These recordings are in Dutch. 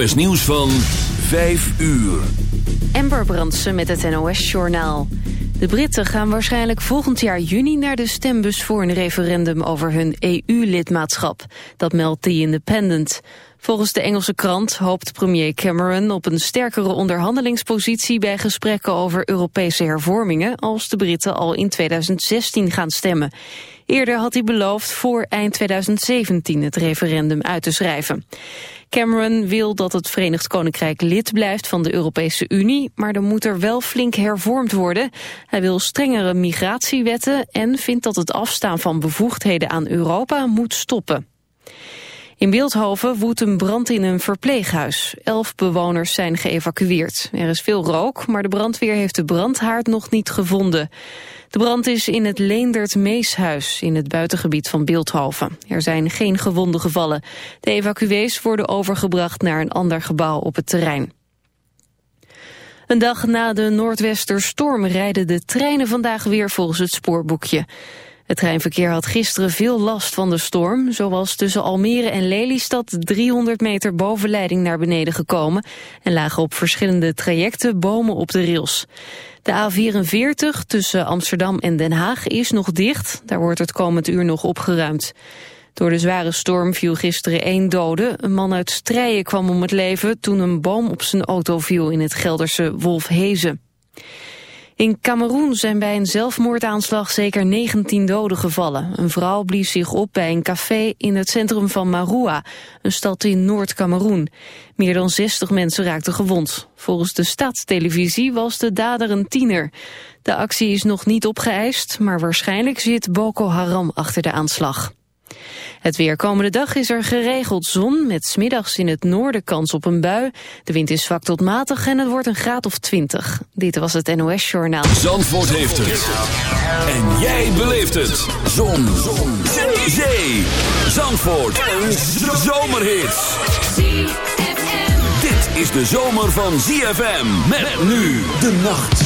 NOS Nieuws van 5 uur. Amber Brandsen met het NOS-journaal. De Britten gaan waarschijnlijk volgend jaar juni naar de stembus voor een referendum over hun EU-lidmaatschap. Dat meldt The Independent. Volgens de Engelse krant hoopt premier Cameron op een sterkere onderhandelingspositie bij gesprekken over Europese hervormingen als de Britten al in 2016 gaan stemmen. Eerder had hij beloofd voor eind 2017 het referendum uit te schrijven. Cameron wil dat het Verenigd Koninkrijk lid blijft van de Europese Unie, maar er moet er wel flink hervormd worden. Hij wil strengere migratiewetten en vindt dat het afstaan van bevoegdheden aan Europa moet stoppen. In Beeldhoven woedt een brand in een verpleeghuis. Elf bewoners zijn geëvacueerd. Er is veel rook, maar de brandweer heeft de brandhaard nog niet gevonden. De brand is in het Leendert Meeshuis in het buitengebied van Beeldhoven. Er zijn geen gewonden gevallen. De evacuees worden overgebracht naar een ander gebouw op het terrein. Een dag na de Noordwesterstorm rijden de treinen vandaag weer volgens het spoorboekje. Het treinverkeer had gisteren veel last van de storm. zoals tussen Almere en Lelystad 300 meter bovenleiding naar beneden gekomen... en lagen op verschillende trajecten bomen op de rails. De A44 tussen Amsterdam en Den Haag is nog dicht. Daar wordt het komend uur nog opgeruimd. Door de zware storm viel gisteren één dode. Een man uit Strijen kwam om het leven toen een boom op zijn auto viel in het Gelderse Wolfhezen. In Cameroen zijn bij een zelfmoordaanslag zeker 19 doden gevallen. Een vrouw blies zich op bij een café in het centrum van Marua, een stad in Noord-Cameroen. Meer dan 60 mensen raakten gewond. Volgens de staatstelevisie was de dader een tiener. De actie is nog niet opgeëist, maar waarschijnlijk zit Boko Haram achter de aanslag. Het weer komende dag is er geregeld zon, met smiddags in het noorden kans op een bui. De wind is zwak tot matig en het wordt een graad of 20. Dit was het NOS Journaal. Zandvoort heeft het. En jij beleeft het. Zon. zon. Zee. Zee. Zandvoort. Een zomerhit. Dit is de zomer van ZFM. Met nu de nacht.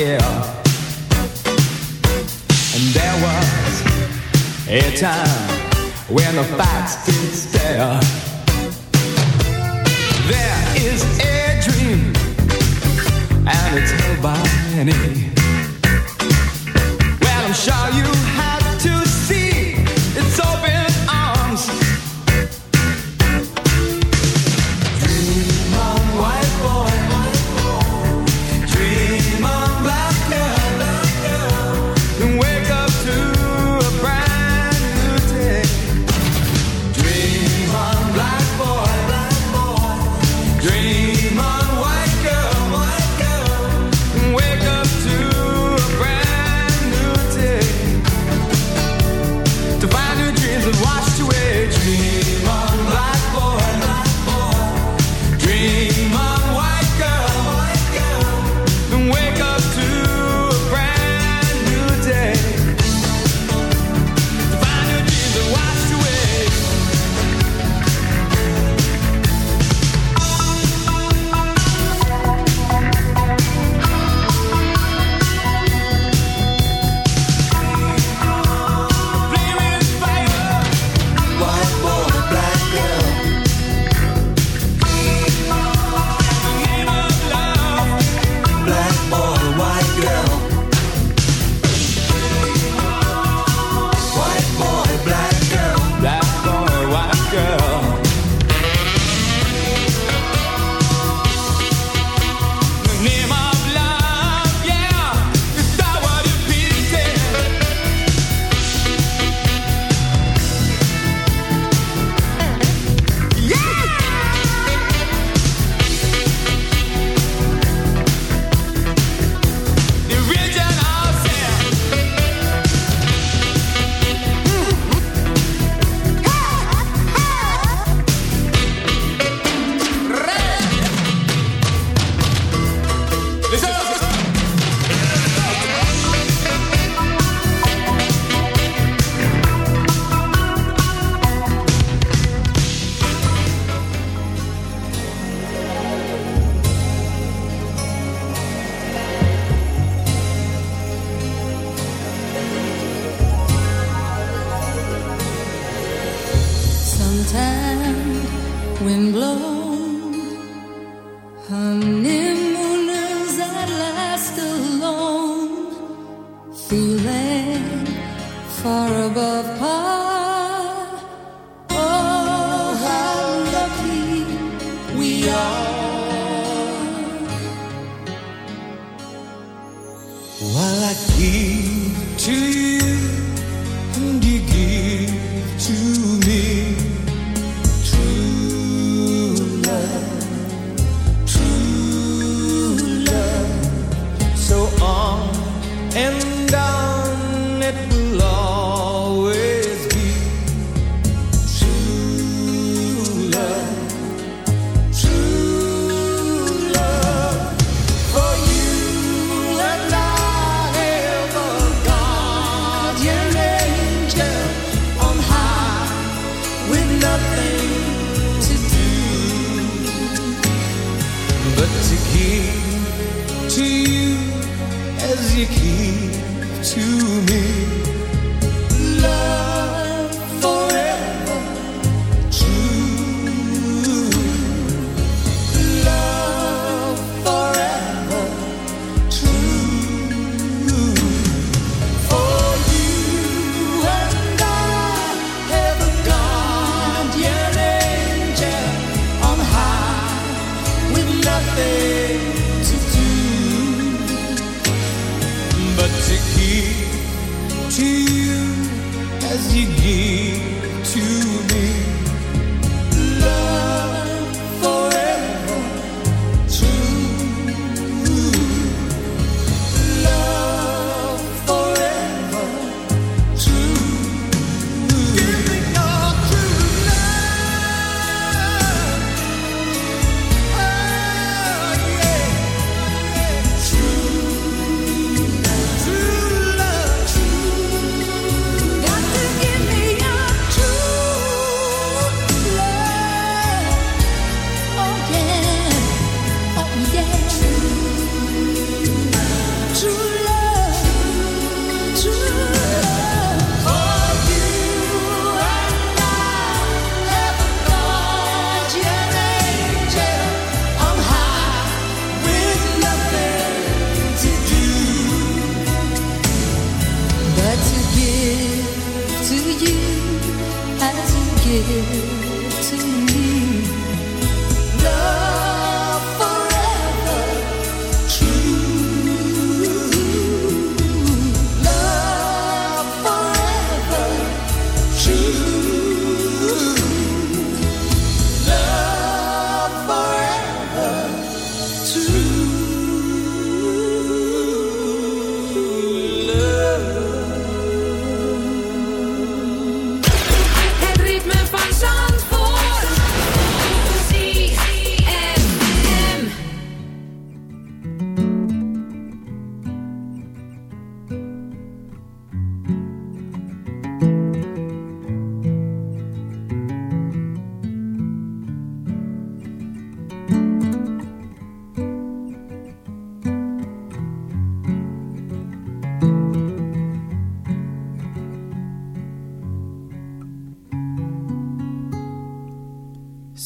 Care. And there was a time when the facts didn't stare.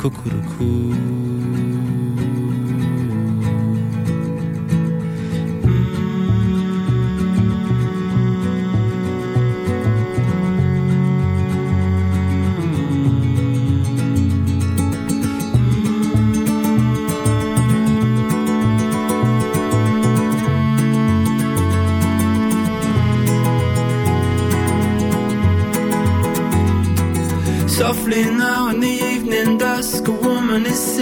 Cuckoo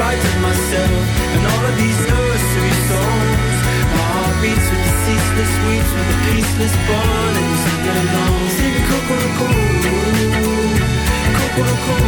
spite myself and all of these nursery songs. My heart beats with the ceaseless weeps, with the peaceless bond, and sing along. Sing Kokoroko, Kokoroko, sing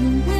No.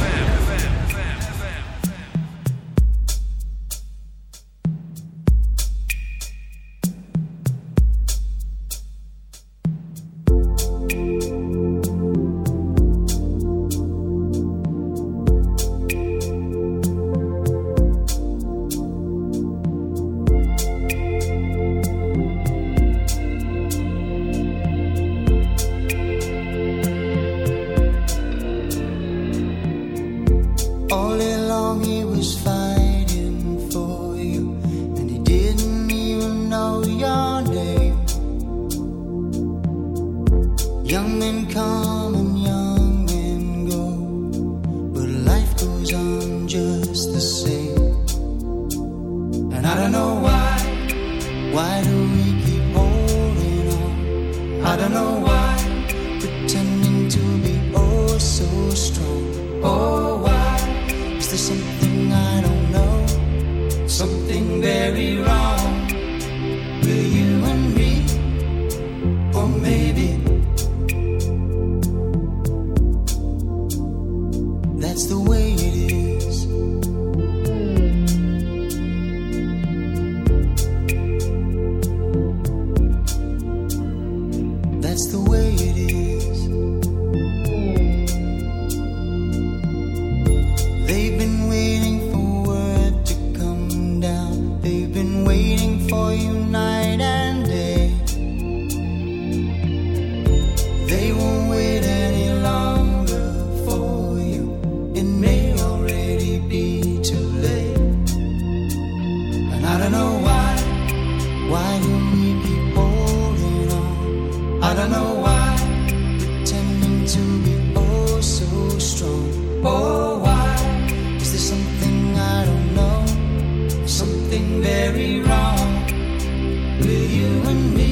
Will you and me?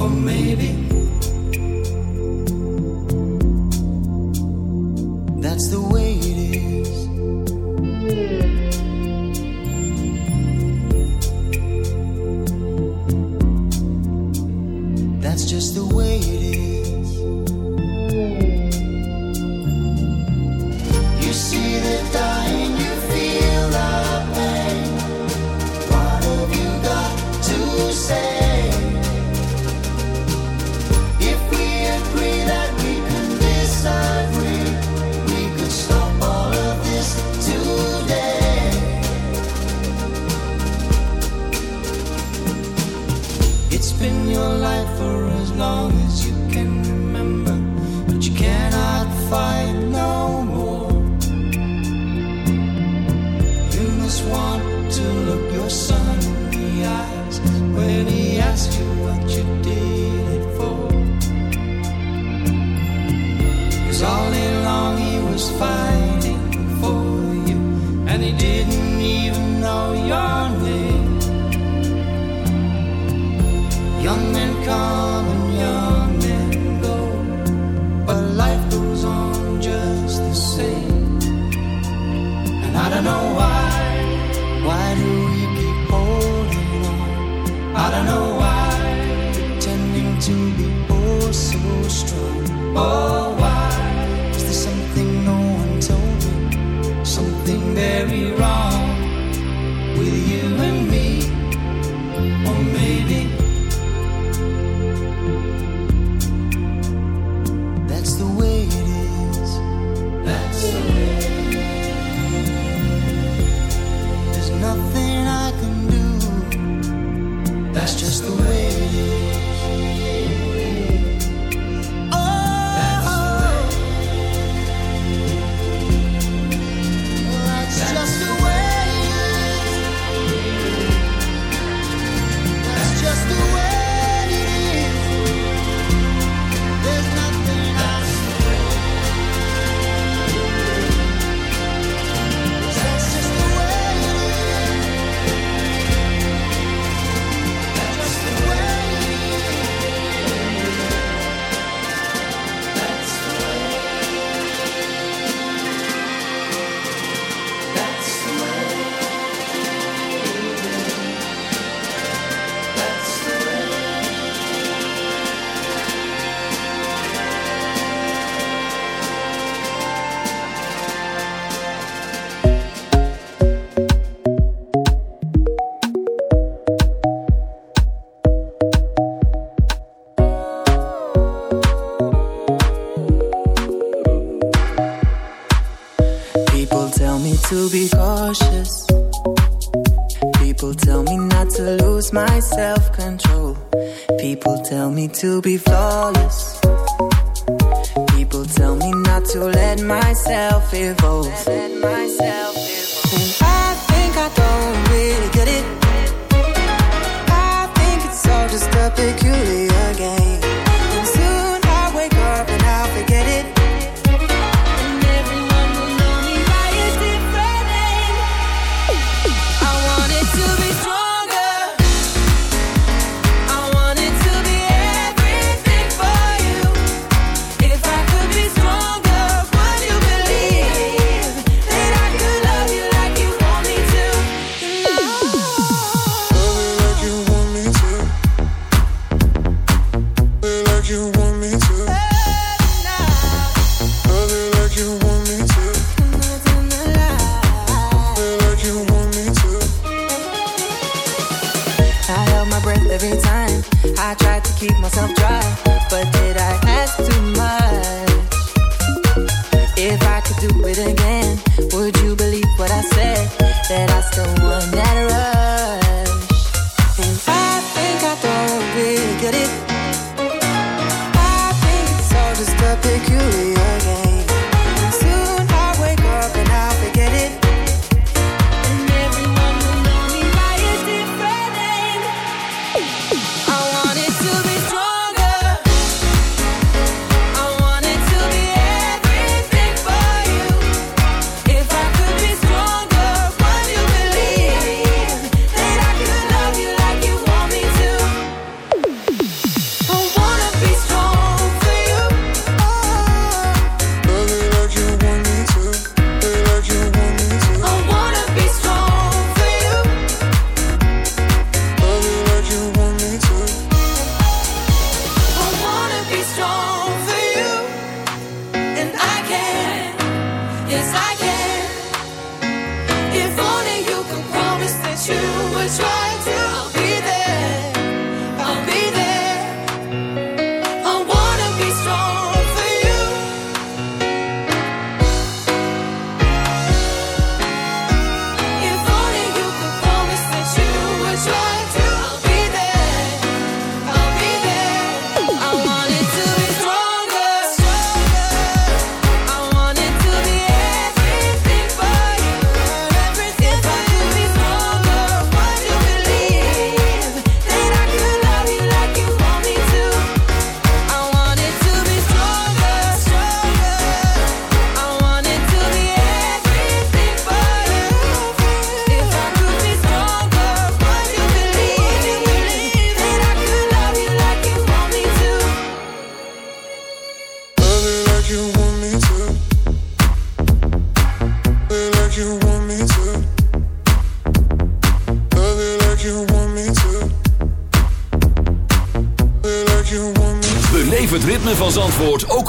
Or maybe to be flawless.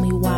me why.